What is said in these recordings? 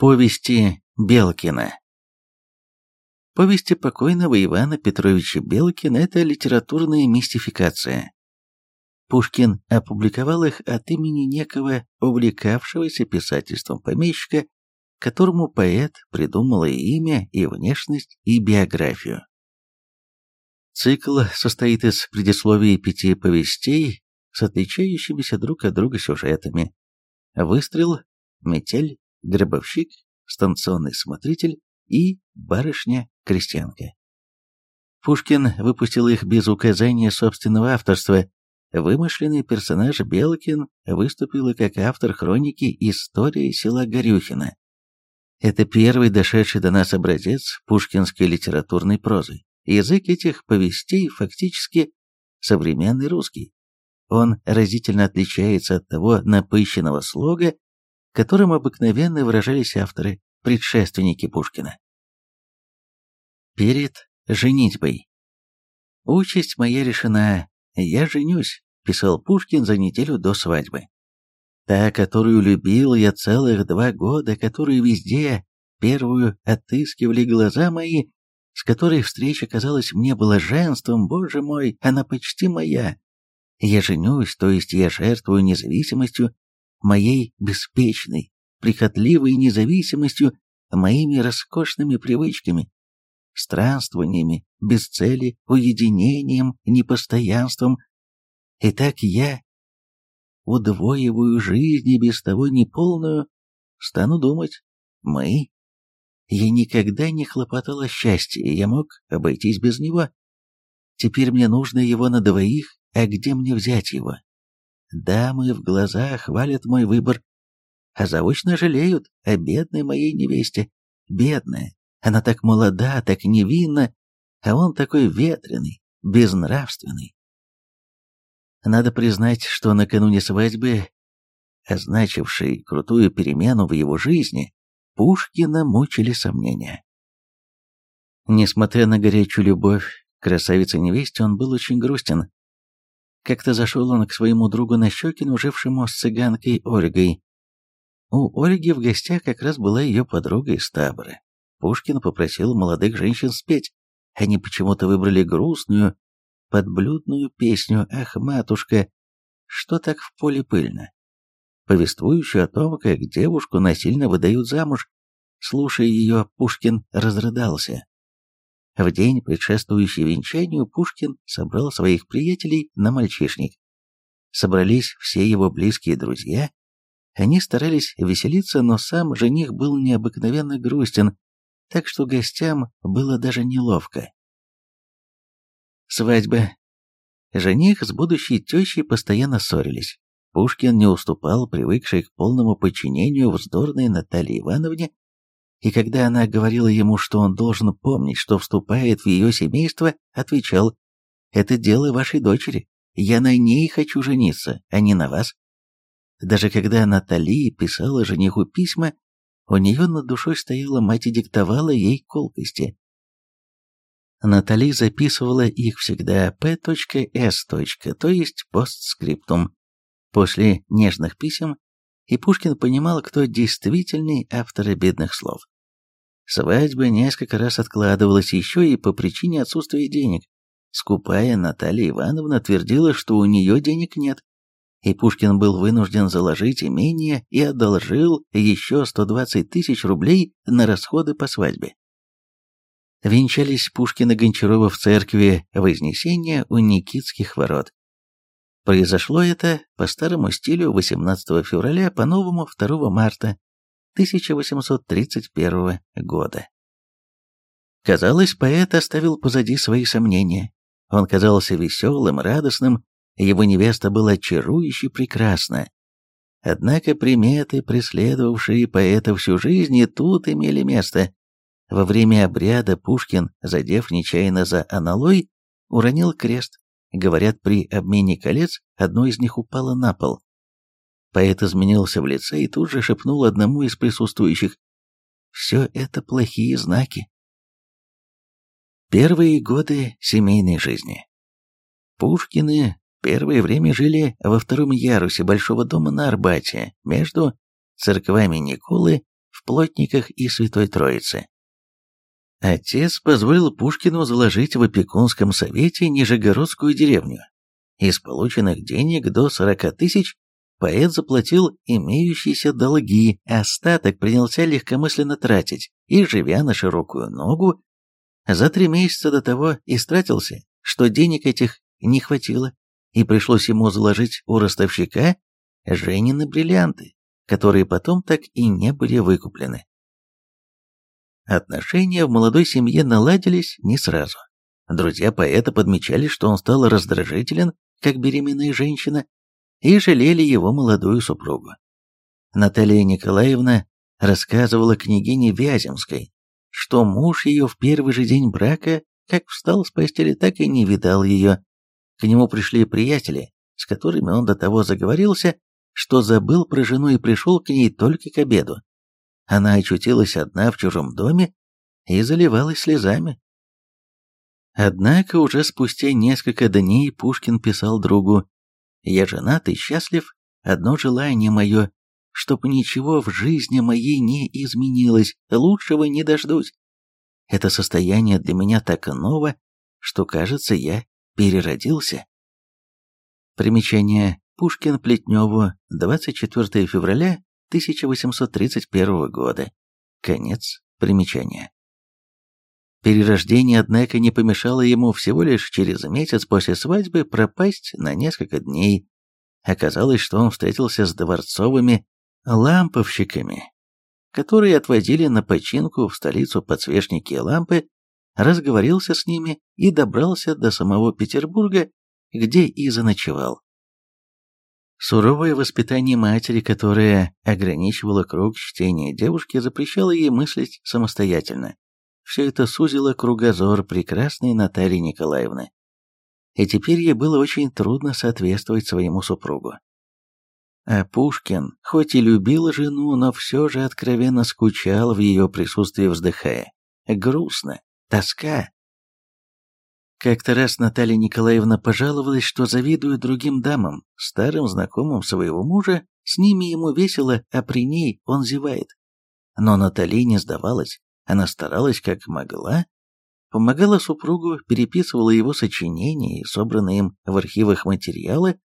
Повести Белкина Повести покойного Ивана Петровича Белкина – это литературная мистификация. Пушкин опубликовал их от имени некого увлекавшегося писательством помещика, которому поэт придумал и имя, и внешность, и биографию. Цикл состоит из предисловий пяти повестей с отличающимися друг от друга сюжетами. Выстрел, метель, гробовщик, станционный смотритель и барышня-крестьянка. Пушкин выпустил их без указания собственного авторства. Вымышленный персонаж Белкин выступил как автор хроники «История села Горюхина». Это первый дошедший до нас образец пушкинской литературной прозы. Язык этих повестей фактически современный русский. Он разительно отличается от того напыщенного слога, которым обыкновенно выражались авторы, предшественники Пушкина. Перед женитьбой. «Участь моя решена, я женюсь», – писал Пушкин за неделю до свадьбы. Та, которую любил я целых два года, которую везде первую отыскивали глаза мои, с которой встреча казалась мне блаженством, боже мой, она почти моя. Я женюсь, то есть я жертвую независимостью, моей беспечной, прихотливой независимостью, моими роскошными привычками, странствованиями, без цели, уединением, непостоянством. И так я удвоиваю жизнь и без того неполную, стану думать, мы. Я никогда не хлопотал о счастье, я мог обойтись без него. Теперь мне нужно его на двоих, а где мне взять его? Дамы в глаза хвалят мой выбор, а заочно жалеют о бедной моей невесте. Бедная, она так молода, так невинна, а он такой ветреный, безнравственный. Надо признать, что накануне свадьбы, означившей крутую перемену в его жизни, Пушкина мучили сомнения. Несмотря на горячую любовь красавице-невесте, он был очень грустен. Как-то зашел он к своему другу Нащекину, жившему с цыганкой Ольгой. У Ольги в гостях как раз была ее подруга из табора. Пушкин попросил молодых женщин спеть. Они почему-то выбрали грустную, подблюдную песню «Ах, матушка, что так в поле пыльно», повествующую о том, как девушку насильно выдают замуж. Слушая ее, Пушкин разрыдался. В день, предшествующий венчанию, Пушкин собрал своих приятелей на мальчишник. Собрались все его близкие друзья. Они старались веселиться, но сам жених был необыкновенно грустен, так что гостям было даже неловко. Свадьба. Жених с будущей тещей постоянно ссорились. Пушкин не уступал привыкшей к полному подчинению вздорной Наталье Ивановне, и когда она говорила ему, что он должен помнить, что вступает в ее семейство, отвечал «Это дело вашей дочери, я на ней хочу жениться, а не на вас». Даже когда Наталья писала жениху письма, у нее над душой стояла мать и диктовала ей колкости. Натали записывала их всегда П.С. то есть постскриптум. После нежных писем и Пушкин понимал, кто действительный автор обидных слов. Свадьба несколько раз откладывалась еще и по причине отсутствия денег. Скупая Наталья Ивановна твердила, что у нее денег нет, и Пушкин был вынужден заложить имение и одолжил еще 120 тысяч рублей на расходы по свадьбе. Венчались Пушкин и Гончарова в церкви Вознесения у Никитских ворот. Произошло это по старому стилю 18 февраля, по новому 2 марта 1831 года. Казалось, поэт оставил позади свои сомнения. Он казался веселым, радостным, его невеста была чарующе прекрасна. Однако приметы, преследовавшие поэта всю жизнь, и тут имели место. Во время обряда Пушкин, задев нечаянно за аналой, уронил крест. Говорят, при обмене колец одно из них упало на пол. Поэт изменился в лице и тут же шепнул одному из присутствующих. «Все это плохие знаки». Первые годы семейной жизни. Пушкины первое время жили во втором ярусе большого дома на Арбате, между церквами Николы в Плотниках и Святой Троице. Отец позволил Пушкину заложить в опекунском совете Нижегородскую деревню. Из полученных денег до 40 тысяч поэт заплатил имеющиеся долги, а остаток принялся легкомысленно тратить и, живя на широкую ногу, за три месяца до того истратился, что денег этих не хватило, и пришлось ему заложить у ростовщика Женины бриллианты, которые потом так и не были выкуплены. Отношения в молодой семье наладились не сразу. Друзья поэта подмечали, что он стал раздражителен, как беременная женщина, и жалели его молодую супругу. Наталья Николаевна рассказывала княгине Вяземской, что муж ее в первый же день брака, как встал с постели, так и не видал ее. К нему пришли приятели, с которыми он до того заговорился, что забыл про жену и пришел к ней только к обеду. Она очутилась одна в чужом доме и заливалась слезами. Однако уже спустя несколько дней Пушкин писал другу «Я женат и счастлив, одно желание мое, чтоб ничего в жизни моей не изменилось, лучшего не дождусь. Это состояние для меня так ново, что, кажется, я переродился». Примечание Пушкин Плетневу, 24 февраля 1831 года. Конец примечания. Перерождение, однако, не помешало ему всего лишь через месяц после свадьбы пропасть на несколько дней. Оказалось, что он встретился с дворцовыми ламповщиками, которые отвозили на починку в столицу подсвечники и лампы, разговорился с ними и добрался до самого Петербурга, где и заночевал. Суровое воспитание матери, которое ограничивало круг чтения девушки, запрещало ей мыслить самостоятельно. Все это сузило кругозор прекрасной Натальи Николаевны. И теперь ей было очень трудно соответствовать своему супругу. А Пушкин, хоть и любил жену, но все же откровенно скучал в ее присутствии, вздыхая. Грустно, тоска, как-то раз Наталья Николаевна пожаловалась, что завидует другим дамам, старым знакомым своего мужа, с ними ему весело, а при ней он зевает. Но Наталья не сдавалась, она старалась как могла, помогала супругу, переписывала его сочинения и собранные им в архивах материалы,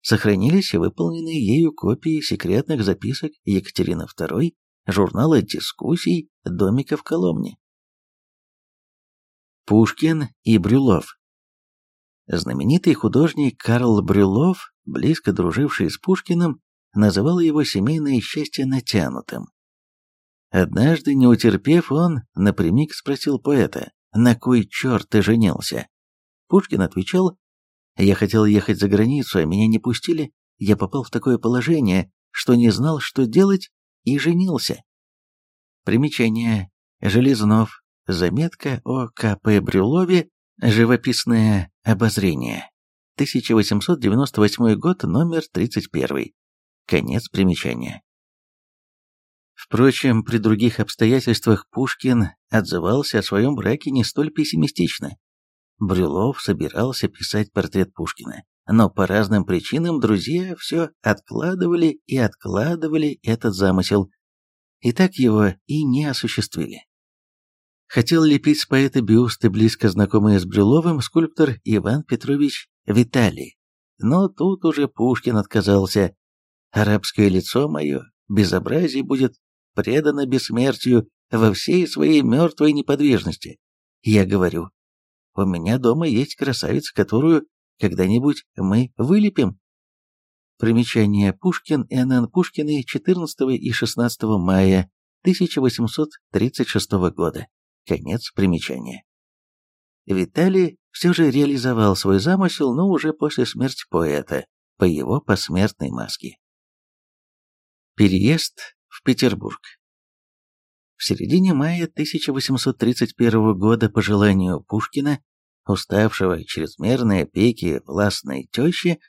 сохранились и выполненные ею копии секретных записок Екатерины II, журнала дискуссий «Домика в Коломне». Пушкин и Брюлов. Знаменитый художник Карл Брюлов, близко друживший с Пушкиным, называл его семейное счастье натянутым. Однажды, не утерпев, он напрямик спросил поэта, «На кой черт ты женился?» Пушкин отвечал, «Я хотел ехать за границу, а меня не пустили. Я попал в такое положение, что не знал, что делать, и женился». Примечание. Железнов. Заметка о К.П. Брюлове «Живописное обозрение». 1898 год, номер 31. Конец примечания. Впрочем, при других обстоятельствах Пушкин отзывался о своем браке не столь пессимистично. Брюлов собирался писать портрет Пушкина, но по разным причинам друзья все откладывали и откладывали этот замысел, и так его и не осуществили. Хотел лепить с поэта бюсты, близко знакомый с Брюловым, скульптор Иван Петрович Виталий. Но тут уже Пушкин отказался. Арабское лицо мое, безобразие будет предано бессмертию во всей своей мертвой неподвижности. Я говорю, у меня дома есть красавица, которую когда-нибудь мы вылепим. Примечание Пушкин и Н.Н. Пушкины 14 и 16 мая 1836 года. Конец примечания. Виталий все же реализовал свой замысел, но уже после смерти поэта, по его посмертной маске. Переезд в Петербург. В середине мая 1831 года по желанию Пушкина, уставшего от чрезмерной опеки властной тещи,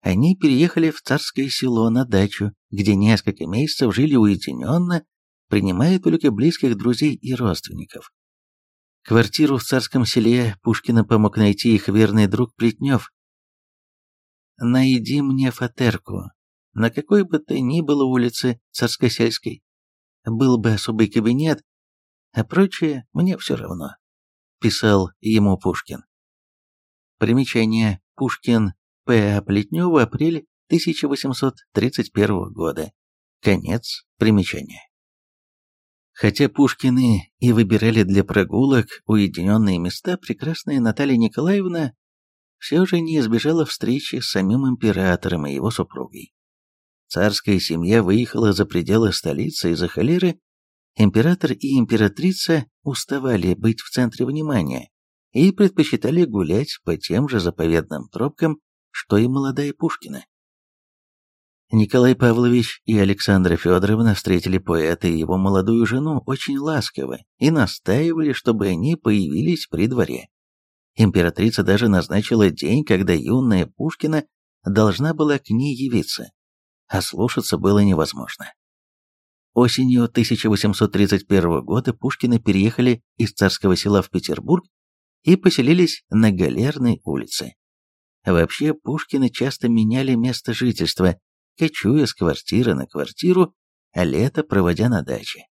они переехали в царское село на дачу, где несколько месяцев жили уединенно, принимая только близких друзей и родственников. Квартиру в царском селе Пушкина помог найти их верный друг Плетнев. «Найди мне фатерку, на какой бы то ни было улице царскосельской. был бы особый кабинет, а прочее мне все равно», — писал ему Пушкин. Примечание. Пушкин. П. А. Плетнева. Апрель 1831 года. Конец примечания. Хотя Пушкины и выбирали для прогулок уединенные места, прекрасная Наталья Николаевна все же не избежала встречи с самим императором и его супругой. Царская семья выехала за пределы столицы из-за холеры, император и императрица уставали быть в центре внимания и предпочитали гулять по тем же заповедным тропкам, что и молодая Пушкина. Николай Павлович и Александра Федоровна встретили поэта и его молодую жену очень ласково и настаивали, чтобы они появились при дворе. Императрица даже назначила день, когда юная Пушкина должна была к ней явиться, а слушаться было невозможно. Осенью 1831 года Пушкины переехали из царского села в Петербург и поселились на Галерной улице. Вообще Пушкины часто меняли место жительства, кочуя с квартиры на квартиру, а лето проводя на даче.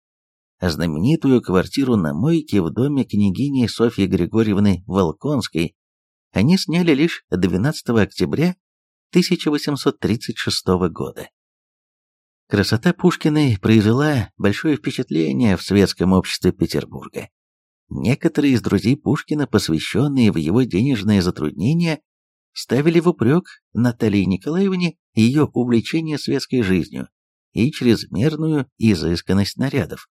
Знаменитую квартиру на мойке в доме княгини Софьи Григорьевны Волконской они сняли лишь 12 октября 1836 года. Красота Пушкиной произвела большое впечатление в светском обществе Петербурга. Некоторые из друзей Пушкина, посвященные в его денежные затруднения, ставили в упрек Наталье Николаевне ее увлечение светской жизнью и чрезмерную изысканность нарядов.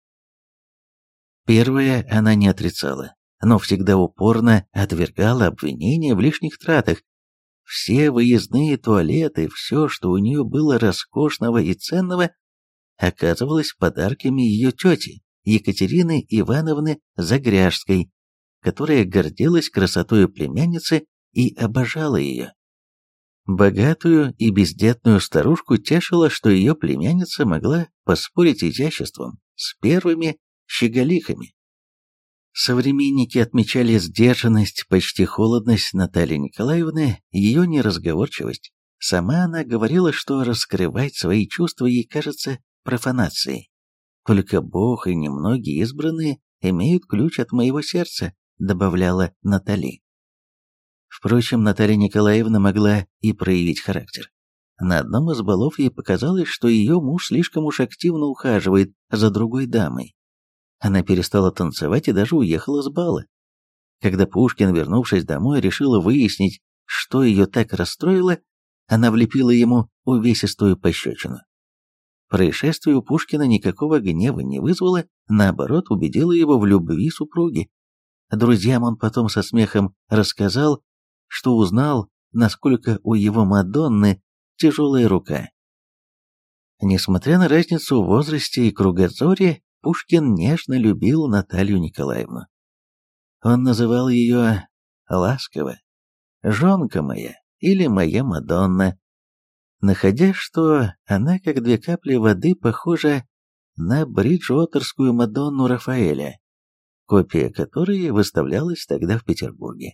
Первое она не отрицала, но всегда упорно отвергала обвинения в лишних тратах. Все выездные туалеты, все, что у нее было роскошного и ценного, оказывалось подарками ее тети, Екатерины Ивановны Загряжской, которая гордилась красотой племянницы и обожала ее. Богатую и бездетную старушку тешило, что ее племянница могла поспорить изяществом с первыми щеголихами. Современники отмечали сдержанность, почти холодность Натальи Николаевны, ее неразговорчивость. Сама она говорила, что раскрывать свои чувства ей кажется профанацией. Только Бог и немногие избранные имеют ключ от моего сердца, добавляла Натали. Впрочем, Наталья Николаевна могла и проявить характер. На одном из балов ей показалось, что ее муж слишком уж активно ухаживает за другой дамой. Она перестала танцевать и даже уехала с бала. Когда Пушкин, вернувшись домой, решила выяснить, что ее так расстроило, она влепила ему увесистую пощечину. Происшествие у Пушкина никакого гнева не вызвало, наоборот, убедило его в любви супруги. Друзьям он потом со смехом рассказал, что узнал, насколько у его Мадонны тяжелая рука. Несмотря на разницу в возрасте и кругозоре, Пушкин нежно любил Наталью Николаевну. Он называл ее ласково «жонка моя» или «моя Мадонна», находя, что она, как две капли воды, похожа на бриджуотерскую Мадонну Рафаэля, копия которой выставлялась тогда в Петербурге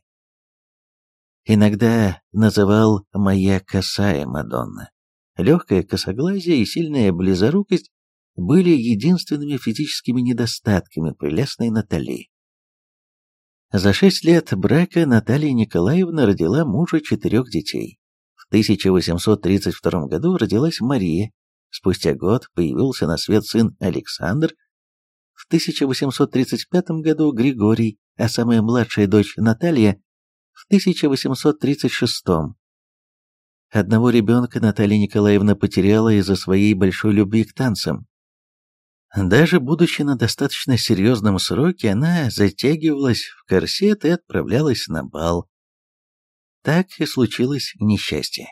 иногда называл «моя косая Мадонна». Легкая косоглазие и сильная близорукость были единственными физическими недостатками прелестной Натальи. За шесть лет брака Наталья Николаевна родила мужа четырех детей. В 1832 году родилась Мария, спустя год появился на свет сын Александр, в 1835 году Григорий, а самая младшая дочь Наталья в 1836 Одного ребенка Наталья Николаевна потеряла из-за своей большой любви к танцам. Даже будучи на достаточно серьезном сроке, она затягивалась в корсет и отправлялась на бал. Так и случилось несчастье.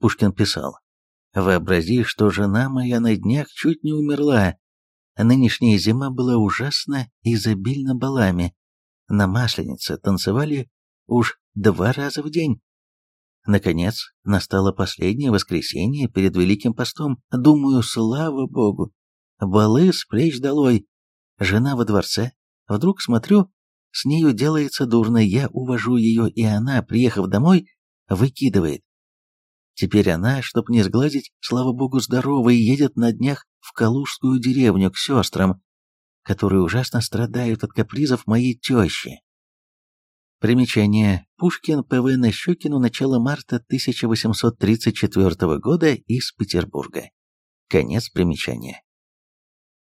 Пушкин писал, «Вообрази, что жена моя на днях чуть не умерла. Нынешняя зима была ужасна и изобильна балами. На Масленице танцевали уж два раза в день. Наконец, настало последнее воскресенье перед Великим постом. Думаю, слава Богу. Балы с плеч долой. Жена во дворце. Вдруг смотрю, с нею делается дурно. Я увожу ее, и она, приехав домой, выкидывает. Теперь она, чтоб не сгладить, слава богу, здорова и едет на днях в Калужскую деревню к сестрам, которые ужасно страдают от капризов моей тещи. Примечание. Пушкин П.В. Нащекину, начало марта 1834 года из Петербурга. Конец примечания.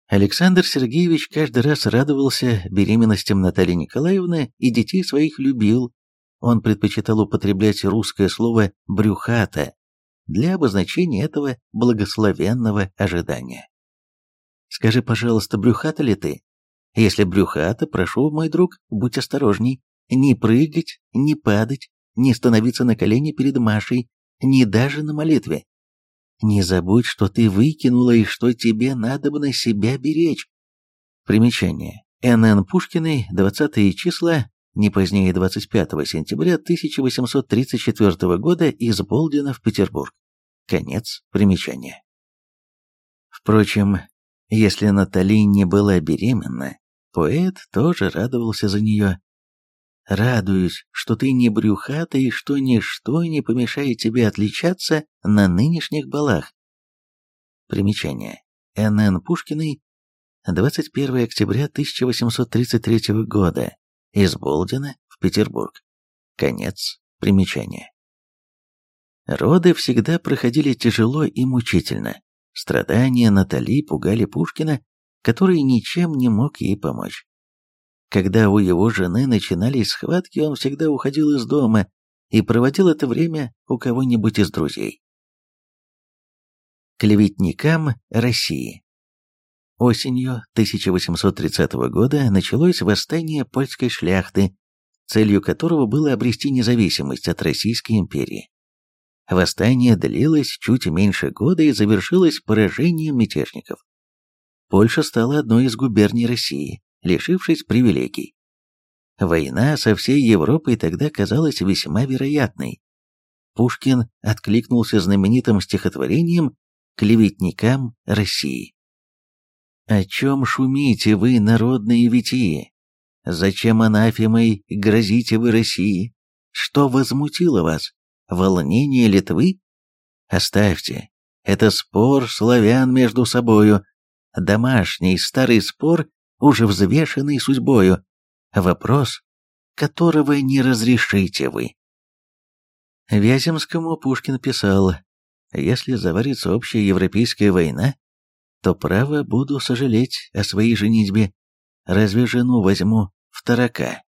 Александр Сергеевич каждый раз радовался беременностям Натальи Николаевны и детей своих любил. Он предпочитал употреблять русское слово «брюхата» для обозначения этого благословенного ожидания. «Скажи, пожалуйста, брюхата ли ты? Если брюхата, прошу, мой друг, будь осторожней. Не прыгать, не падать, не становиться на колени перед Машей, ни даже на молитве. Не забудь, что ты выкинула и что тебе надо бы на себя беречь. Примечание. Н.Н. Пушкиной, 20 числа, не позднее 25 сентября 1834 года из Болдина в Петербург. Конец примечания. Впрочем, если Натали не была беременна, поэт тоже радовался за нее. Радуюсь, что ты не брюхата и что ничто не помешает тебе отличаться на нынешних балах. Примечание. Н.Н. Пушкиной, 21 октября 1833 года, из Болдина в Петербург. Конец примечания. Роды всегда проходили тяжело и мучительно. Страдания Натали пугали Пушкина, который ничем не мог ей помочь. Когда у его жены начинались схватки, он всегда уходил из дома и проводил это время у кого-нибудь из друзей. Клеветникам России Осенью 1830 года началось восстание польской шляхты, целью которого было обрести независимость от Российской империи. Восстание длилось чуть меньше года и завершилось поражением мятежников. Польша стала одной из губерний России, лишившись привилегий. Война со всей Европой тогда казалась весьма вероятной. Пушкин откликнулся знаменитым стихотворением «Клеветникам России». «О чем шумите вы, народные витии? Зачем анафемой грозите вы России? Что возмутило вас? Волнение Литвы? Оставьте, это спор славян между собою, домашний старый спор уже взвешенный судьбою, вопрос, которого не разрешите вы. Вяземскому Пушкин писал, «Если заварится общая европейская война, то право буду сожалеть о своей женитьбе, разве жену возьму в тарака».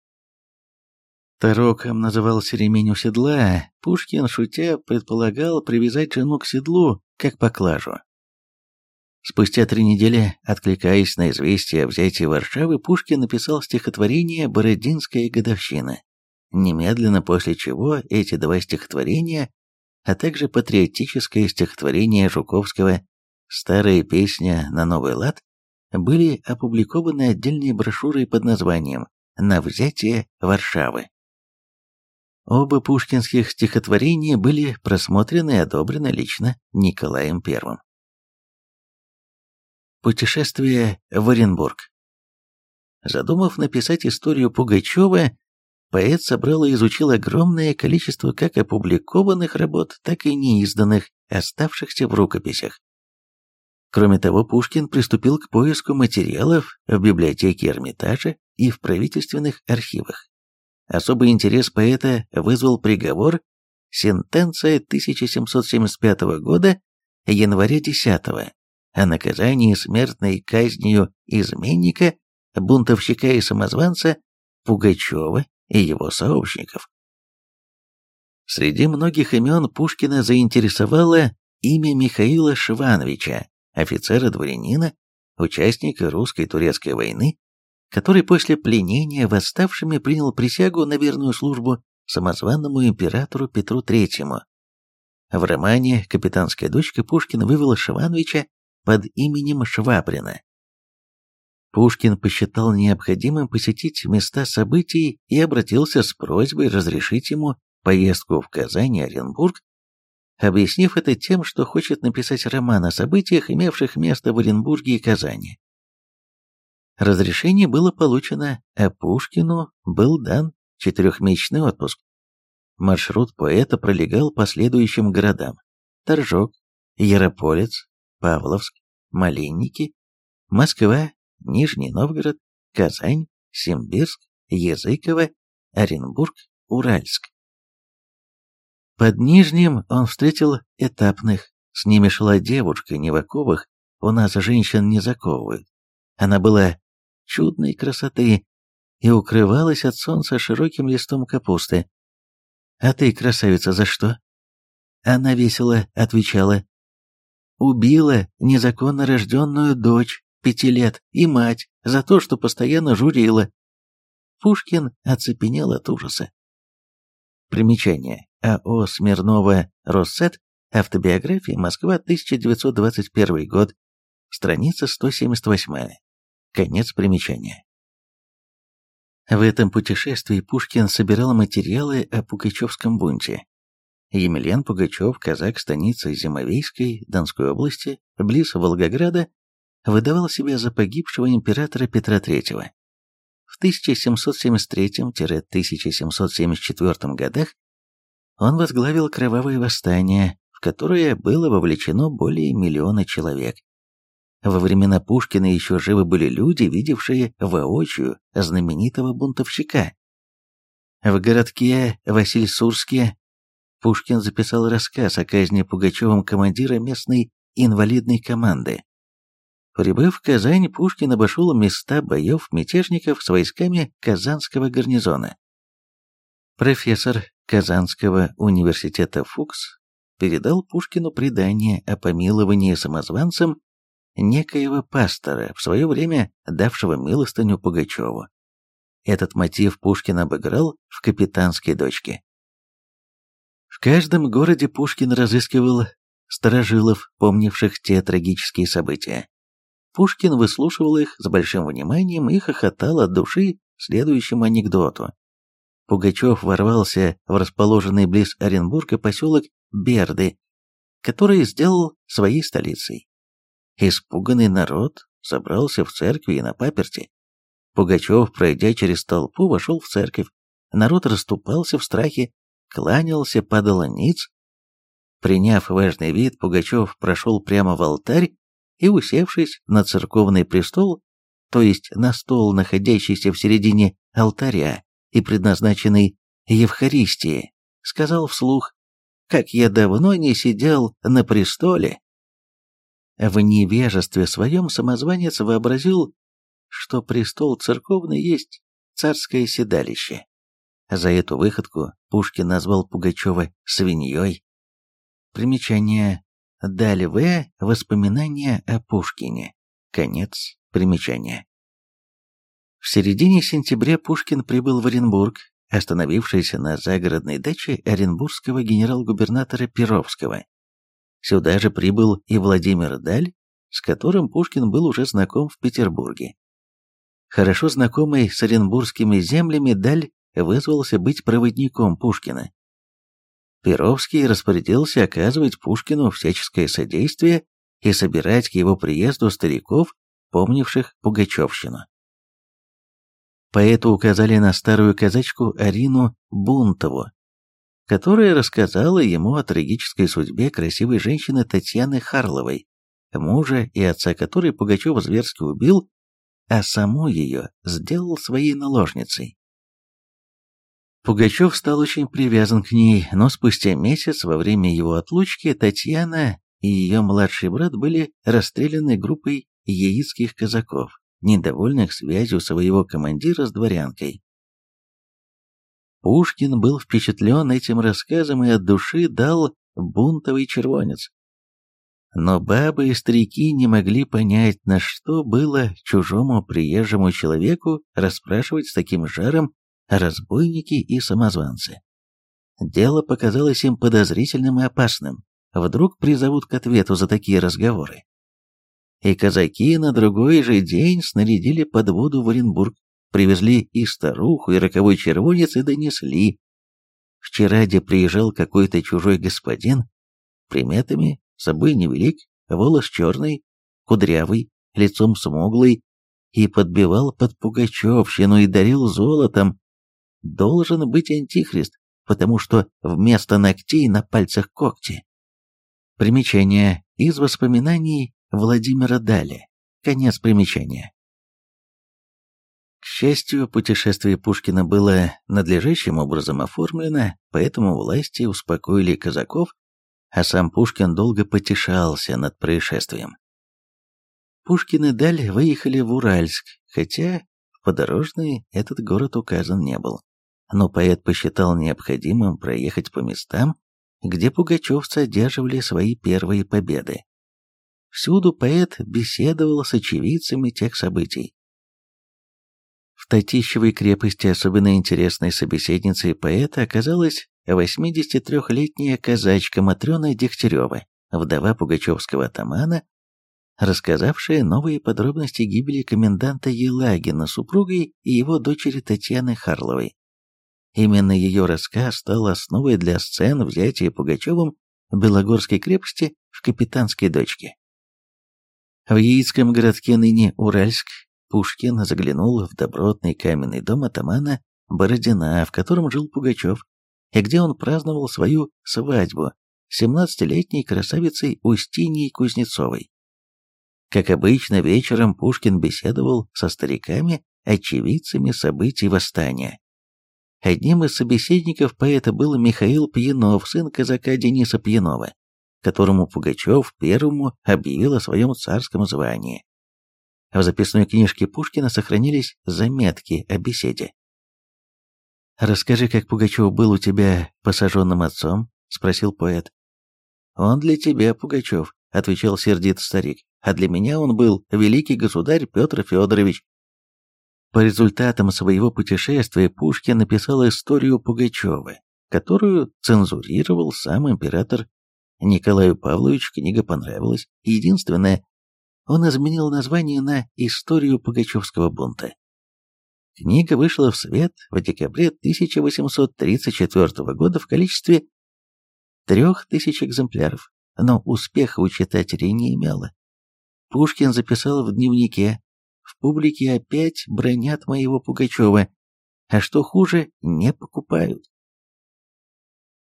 Тароком назывался ремень у седла, Пушкин, шутя, предполагал привязать жену к седлу, как поклажу. Спустя три недели, откликаясь на известие о взятии Варшавы, Пушкин написал стихотворение «Бородинская годовщина», немедленно после чего эти два стихотворения, а также патриотическое стихотворение Жуковского «Старая песня на новый лад» были опубликованы отдельной брошюрой под названием «На взятие Варшавы». Оба пушкинских стихотворения были просмотрены и одобрены лично Николаем I. Путешествие в Оренбург. Задумав написать историю Пугачева, поэт собрал и изучил огромное количество как опубликованных работ, так и неизданных, оставшихся в рукописях. Кроме того, Пушкин приступил к поиску материалов в библиотеке Эрмитажа и в правительственных архивах. Особый интерес поэта вызвал приговор «Сентенция 1775 года, января 10 о наказании смертной казнью изменника, бунтовщика и самозванца Пугачева и его сообщников. Среди многих имен Пушкина заинтересовало имя Михаила Швановича, офицера-дворянина, участника русско-турецкой войны, который после пленения восставшими принял присягу на верную службу самозванному императору Петру III. В романе «Капитанская дочка» Пушкин вывел Швановича под именем Швабрина. Пушкин посчитал необходимым посетить места событий и обратился с просьбой разрешить ему поездку в Казань и Оренбург, объяснив это тем, что хочет написать роман о событиях, имевших место в Оренбурге и Казани. Разрешение было получено, а Пушкину был дан четырехмесячный отпуск. Маршрут поэта пролегал по следующим городам. Торжок, Ярополец, Павловск, Малинники, Москва, Нижний Новгород, Казань, Симбирск, Языково, Оренбург, Уральск. Под Нижним он встретил этапных, с ними шла девушка не в оковах, у нас женщин не заковывают. Она была чудной красоты и укрывалась от солнца широким листом капусты. «А ты, красавица, за что?» Она весело отвечала. «Убила незаконно рожденную дочь пяти лет и мать за то, что постоянно журила». Пушкин оцепенел от ужаса. Примечание. А.О. Смирнова Россет. Автобиография. Москва, 1921 год. Страница 178. Конец примечания. В этом путешествии Пушкин собирал материалы о Пугачевском бунте. Емельян Пугачев, казак станицы Зимовейской, Донской области, близ Волгограда, выдавал себя за погибшего императора Петра III. В 1773-1774 годах он возглавил кровавое восстание, в которое было вовлечено более миллиона человек. Во времена Пушкина еще живы были люди, видевшие воочию знаменитого бунтовщика. В городке Васильсурске Пушкин записал рассказ о казни Пугачевым командира местной инвалидной команды. Прибыв в Казань, Пушкин обошел места боев мятежников с войсками Казанского гарнизона. Профессор Казанского университета Фукс передал Пушкину предание о помиловании самозванцам некоего пастора, в свое время давшего милостыню Пугачеву. Этот мотив Пушкин обыграл в «Капитанской дочке». В каждом городе Пушкин разыскивал старожилов, помнивших те трагические события. Пушкин выслушивал их с большим вниманием и хохотал от души следующему анекдоту. Пугачев ворвался в расположенный близ Оренбурга поселок Берды, который сделал своей столицей. Испуганный народ собрался в церкви и на паперти. Пугачев, пройдя через толпу, вошел в церковь. Народ расступался в страхе, кланялся, падал ниц. Приняв важный вид, Пугачев прошел прямо в алтарь и, усевшись на церковный престол, то есть на стол, находящийся в середине алтаря и предназначенный Евхаристии, сказал вслух, «Как я давно не сидел на престоле!» В невежестве своем самозванец вообразил, что престол церковный есть царское седалище. За эту выходку Пушкин назвал Пугачева свиньей. Примечание. Далее В. Воспоминания о Пушкине. Конец примечания. В середине сентября Пушкин прибыл в Оренбург, остановившись на загородной даче оренбургского генерал-губернатора Перовского. Сюда же прибыл и Владимир Даль, с которым Пушкин был уже знаком в Петербурге. Хорошо знакомый с оренбургскими землями, Даль вызвался быть проводником Пушкина. Перовский распорядился оказывать Пушкину всяческое содействие и собирать к его приезду стариков, помнивших Пугачевщину. Поэту указали на старую казачку Арину Бунтову, которая рассказала ему о трагической судьбе красивой женщины Татьяны Харловой, мужа и отца которой Пугачев зверски убил, а саму ее сделал своей наложницей. Пугачев стал очень привязан к ней, но спустя месяц, во время его отлучки, Татьяна и ее младший брат были расстреляны группой яицких казаков, недовольных связью своего командира с дворянкой. Пушкин был впечатлен этим рассказом и от души дал бунтовый червонец. Но бабы и старики не могли понять, на что было чужому приезжему человеку расспрашивать с таким жаром о разбойнике и самозванце. Дело показалось им подозрительным и опасным. Вдруг призовут к ответу за такие разговоры. И казаки на другой же день снарядили подводу в Оренбург Привезли и старуху, и роковой червонец, и донесли. Вчера, где приезжал какой-то чужой господин, приметами, собой невелик, волос черный, кудрявый, лицом смуглый, и подбивал под пугачевщину и дарил золотом. Должен быть антихрист, потому что вместо ногтей на пальцах когти. Примечание из воспоминаний Владимира Дали. Конец примечания. К счастью, путешествие Пушкина было надлежащим образом оформлено, поэтому власти успокоили казаков, а сам Пушкин долго потешался над происшествием. Пушкин и Даль выехали в Уральск, хотя в подорожный этот город указан не был. Но поэт посчитал необходимым проехать по местам, где пугачевцы одерживали свои первые победы. Всюду поэт беседовал с очевидцами тех событий. В Татищевой крепости особенно интересной собеседницей поэта оказалась 83-летняя казачка Матрена Дегтярева, вдова пугачевского атамана, рассказавшая новые подробности гибели коменданта Елагина, супругой и его дочери Татьяны Харловой. Именно ее рассказ стал основой для сцен взятия Пугачевым Белогорской крепости в Капитанской дочке. В Яицком городке ныне Уральск Пушкин заглянул в добротный каменный дом атамана Бородина, в котором жил Пугачев, и где он праздновал свою свадьбу с 17-летней красавицей Устиньей Кузнецовой. Как обычно, вечером Пушкин беседовал со стариками, очевидцами событий восстания. Одним из собеседников поэта был Михаил Пьянов, сын казака Дениса Пьянова, которому Пугачев первому объявил о своем царском звании. В записной книжке Пушкина сохранились заметки о беседе. «Расскажи, как Пугачев был у тебя посаженным отцом?» — спросил поэт. «Он для тебя, Пугачев», — отвечал сердит старик а для меня он был великий государь Петр Федорович. По результатам своего путешествия Пушкин написал историю Пугачева, которую цензурировал сам император Николаю Павловичу, книга понравилась. Единственное, он изменил название на «Историю Пугачевского бунта». Книга вышла в свет в декабре 1834 года в количестве трех тысяч экземпляров, но успеха у читателей не имела. Пушкин записал в дневнике «В публике опять бронят моего Пугачева, а что хуже, не покупают».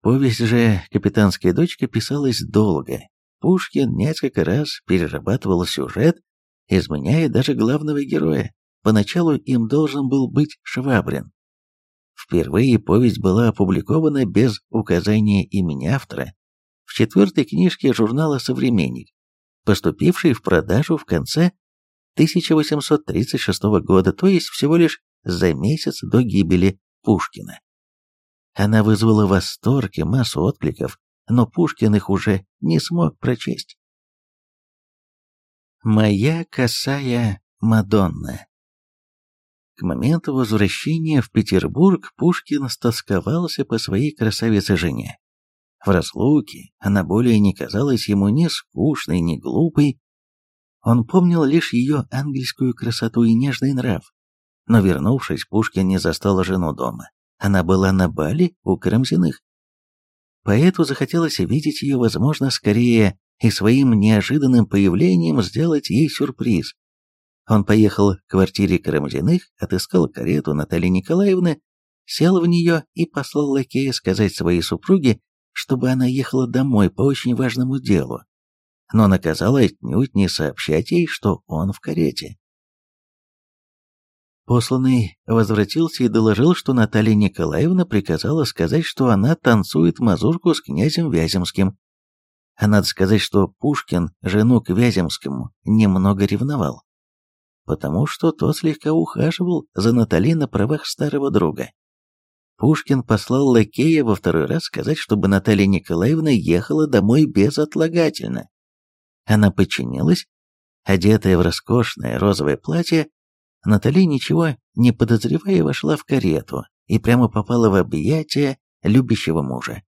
Повесть же «Капитанская дочка» писалась долго. Пушкин несколько раз перерабатывал сюжет, изменяя даже главного героя. Поначалу им должен был быть Швабрин. Впервые повесть была опубликована без указания имени автора в четвертой книжке журнала «Современник», поступивший в продажу в конце 1836 года, то есть всего лишь за месяц до гибели Пушкина. Она вызвала восторг и массу откликов, но Пушкин их уже не смог прочесть. «Моя косая Мадонна» К моменту возвращения в Петербург Пушкин стосковался по своей красавице-жене. В разлуке она более не казалась ему ни скучной, ни глупой. Он помнил лишь ее ангельскую красоту и нежный нрав. Но вернувшись, Пушкин не застал жену дома. Она была на бале у Карамзиных. Поэту захотелось видеть ее, возможно, скорее, и своим неожиданным появлением сделать ей сюрприз. Он поехал к квартире Карамзиных, отыскал карету Натальи Николаевны, сел в нее и послал лакея сказать своей супруге, чтобы она ехала домой по очень важному делу, но наказала отнюдь не сообщать ей, что он в карете. Посланный возвратился и доложил, что Наталья Николаевна приказала сказать, что она танцует мазурку с князем Вяземским. А надо сказать, что Пушкин жену к Вяземскому немного ревновал, потому что тот слегка ухаживал за Натальей на правах старого друга. Пушкин послал лакея во второй раз сказать, чтобы Наталья Николаевна ехала домой безотлагательно. Она подчинилась, одетая в роскошное розовое платье, Наталья, ничего не подозревая, вошла в карету и прямо попала в объятия любящего мужа,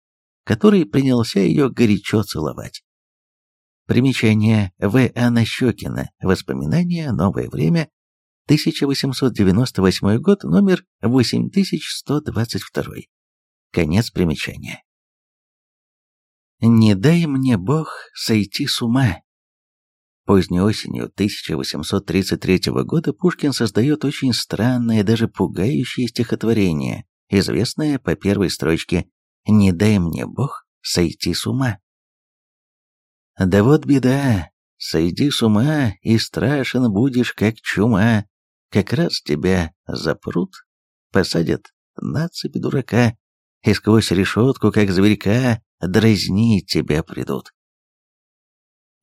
который принялся ее горячо целовать. Примечание В. А. Нащекина. Воспоминания. Новое время. 1898 год, номер 8122. Конец примечания. «Не дай мне Бог сойти с ума». Поздней осенью 1833 года Пушкин создает очень странное, даже пугающее стихотворение известная по первой строчке «Не дай мне Бог сойти с ума». Да вот беда, сойди с ума, и страшен будешь, как чума, как раз тебя запрут, посадят на цепи дурака, и сквозь решетку, как зверька, дразнить тебя придут.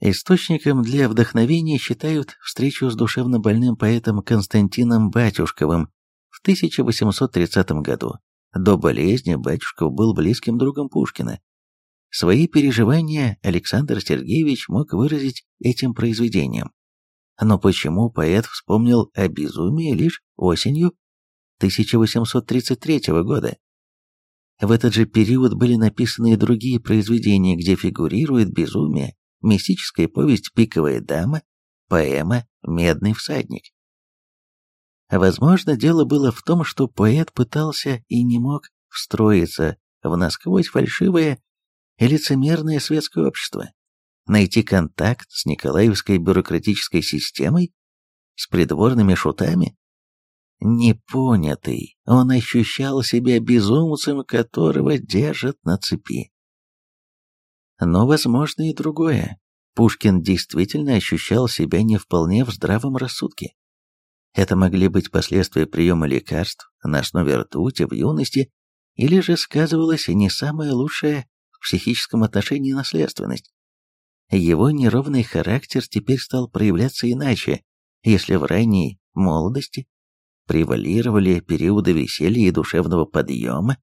Источником для вдохновения считают встречу с душевно больным поэтом Константином Батюшковым в 1830 году. До болезни Батюшков был близким другом Пушкина. Свои переживания Александр Сергеевич мог выразить этим произведением. Но почему поэт вспомнил о безумии лишь осенью 1833 года? В этот же период были написаны и другие произведения, где фигурирует безумие, мистическая повесть «Пиковая дама», поэма «Медный всадник». Возможно, дело было в том, что поэт пытался и не мог встроиться в насквозь фальшивое и лицемерное светское общество, найти контакт с Николаевской бюрократической системой, с придворными шутами. Непонятый, он ощущал себя безумцем, которого держат на цепи. Но возможно и другое. Пушкин действительно ощущал себя не вполне в здравом рассудке. Это могли быть последствия приема лекарств на основе ртути в юности, или же сказывалась не самая лучшая в психическом отношении наследственность. Его неровный характер теперь стал проявляться иначе, если в ранней молодости превалировали периоды веселья и душевного подъема,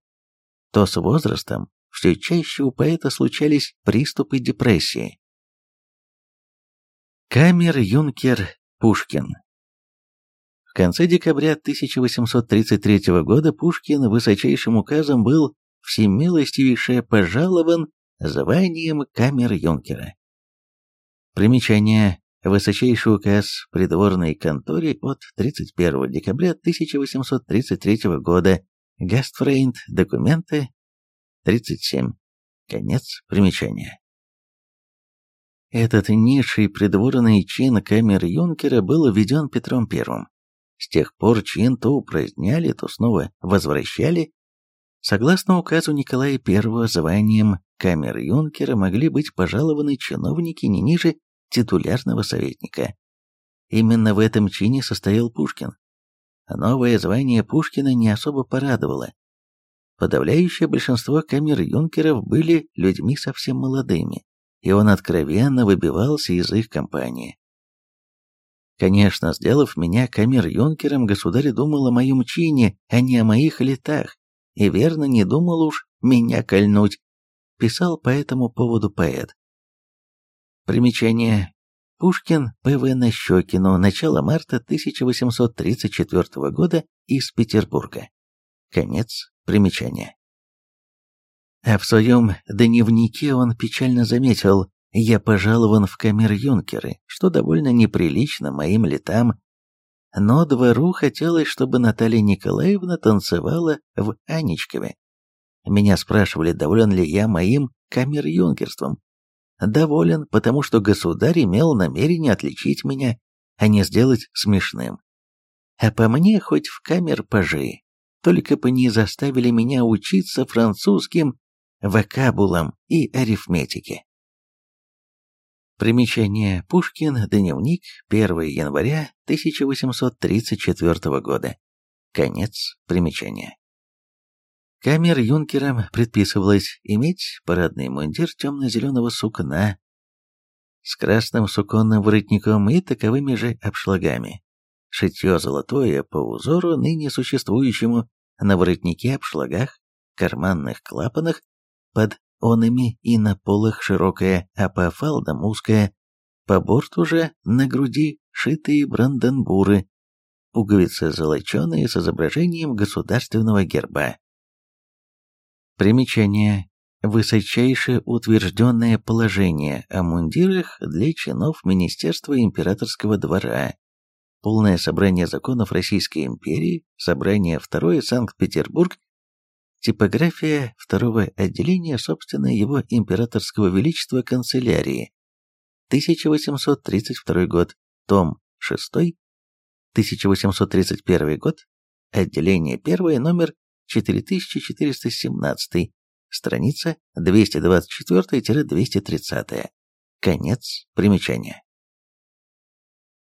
то с возрастом все чаще у поэта случались приступы депрессии. Камер-юнкер Пушкин В конце декабря 1833 года Пушкин высочайшим указом был всемилостивейше пожалован званием камер-юнкера. Примечание. Высочайший указ придворной конторе от 31 декабря 1833 года. Гастфрейнд. Документы 37. Конец примечания. Этот низший придворный чин камер-юнкера был введен Петром I. С тех пор чин то упраздняли, то снова возвращали. Согласно указу Николая I, званием камер-юнкера могли быть пожалованы чиновники не ниже титулярного советника. Именно в этом чине состоял Пушкин. Новое звание Пушкина не особо порадовало. Подавляющее большинство камер-юнкеров были людьми совсем молодыми, и он откровенно выбивался из их компании. Конечно, сделав меня камер-юнкером, государь думал о моем чине, а не о моих летах, и верно не думал уж меня кольнуть, писал по этому поводу поэт. Примечание. Пушкин П.В. Нащекину. Начало марта 1834 года из Петербурга. Конец примечания. А в своем дневнике он печально заметил «Я пожалован в камер-юнкеры, что довольно неприлично моим летам, но двору хотелось, чтобы Наталья Николаевна танцевала в Анечкове. Меня спрашивали, доволен ли я моим камер-юнкерством. Доволен, потому что государь имел намерение отличить меня, а не сделать смешным. А по мне хоть в камер-пажи только бы не заставили меня учиться французским вокабулам и арифметике. Примечание Пушкин, дневник, 1 января 1834 года. Конец примечания. Камер-юнкерам предписывалось иметь парадный мундир темно-зеленого сукна с красным суконным воротником и таковыми же обшлагами. Шитье золотое по узору, ныне существующему, на воротнике, обшлагах, карманных клапанах, под онами и на полах широкая, а по фалдам узкая, по борту же на груди шитые бранденбуры, пуговицы золоченые с изображением государственного герба. Примечание. Высочайшее утвержденное положение о мундирах для чинов Министерства императорского двора. Полное собрание законов Российской империи, собрание второе Санкт-Петербург, типография второго отделения, собственно, его императорского величества канцелярии, 1832 год, том 6, 1831 год, отделение 1, номер 4417, страница 224-230. Конец примечания.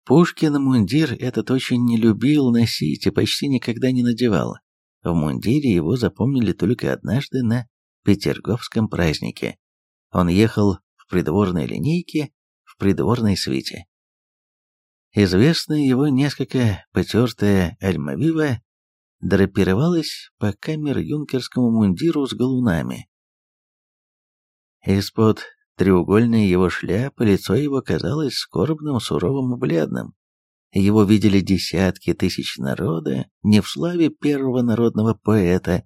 Пушкин мундир этот очень не любил носить и почти никогда не надевал. В мундире его запомнили только однажды на Петерговском празднике. Он ехал в придворной линейке, в придворной свите. Известная его несколько потертая альмавива драпировалась по камер-юнкерскому мундиру с галунами. Из-под треугольной его шляпы лицо его казалось скорбным, суровым и бледным. Его видели десятки тысяч народа не в славе первого народного поэта,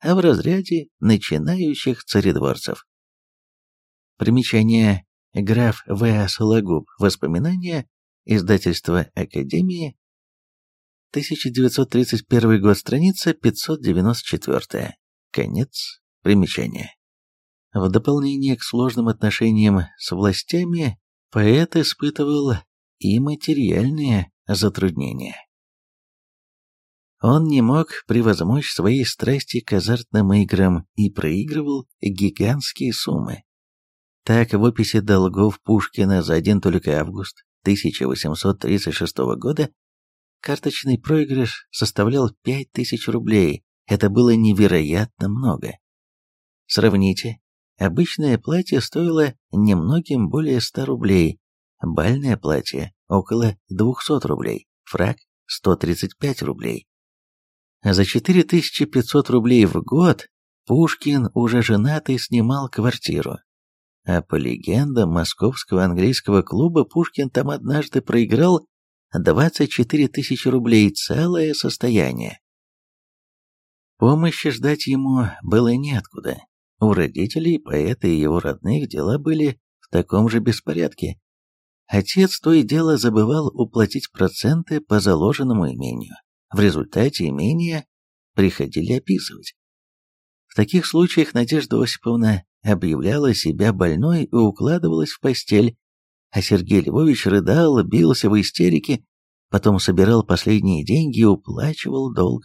а в разряде начинающих царедворцев. Примечание граф В. Сологуб. Воспоминания Издательство Академии, 1931 год, страница 594. Конец примечания. В дополнение к сложным отношениям с властями, поэт испытывал и материальные затруднения. Он не мог превозмочь своей страсти к азартным играм и проигрывал гигантские суммы. Так, в описи долгов Пушкина за один только август 1836 года карточный проигрыш составлял 5000 рублей. Это было невероятно много. Сравните, обычное платье стоило немногим более 100 рублей, бальное платье около 200 рублей, фрак 135 рублей. За 4500 рублей в год Пушкин, уже женатый, снимал квартиру. А по легендам Московского английского клуба Пушкин там однажды проиграл 24 тысячи рублей, целое состояние. Помощи ждать ему было неоткуда. У родителей поэта и его родных дела были в таком же беспорядке. Отец то и дело забывал уплатить проценты по заложенному имению. В результате имения приходили описывать. В таких случаях Надежда Осиповна объявляла себя больной и укладывалась в постель, а Сергей Львович рыдал, бился в истерике, потом собирал последние деньги и уплачивал долг,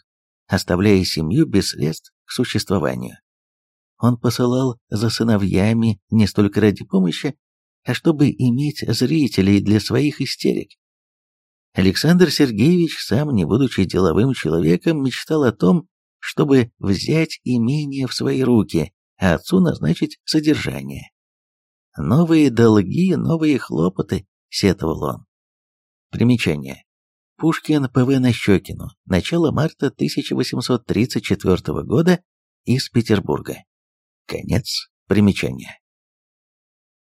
оставляя семью без средств к существованию. Он посылал за сыновьями не столько ради помощи, а чтобы иметь зрителей для своих истерик. Александр Сергеевич, сам не будучи деловым человеком, мечтал о том, чтобы взять имение в свои руки, а отцу назначить содержание. Новые долги, новые хлопоты, сетовал он. Примечание. Пушкин П.В. Нащекину. Начало марта 1834 года из Петербурга. Конец примечания.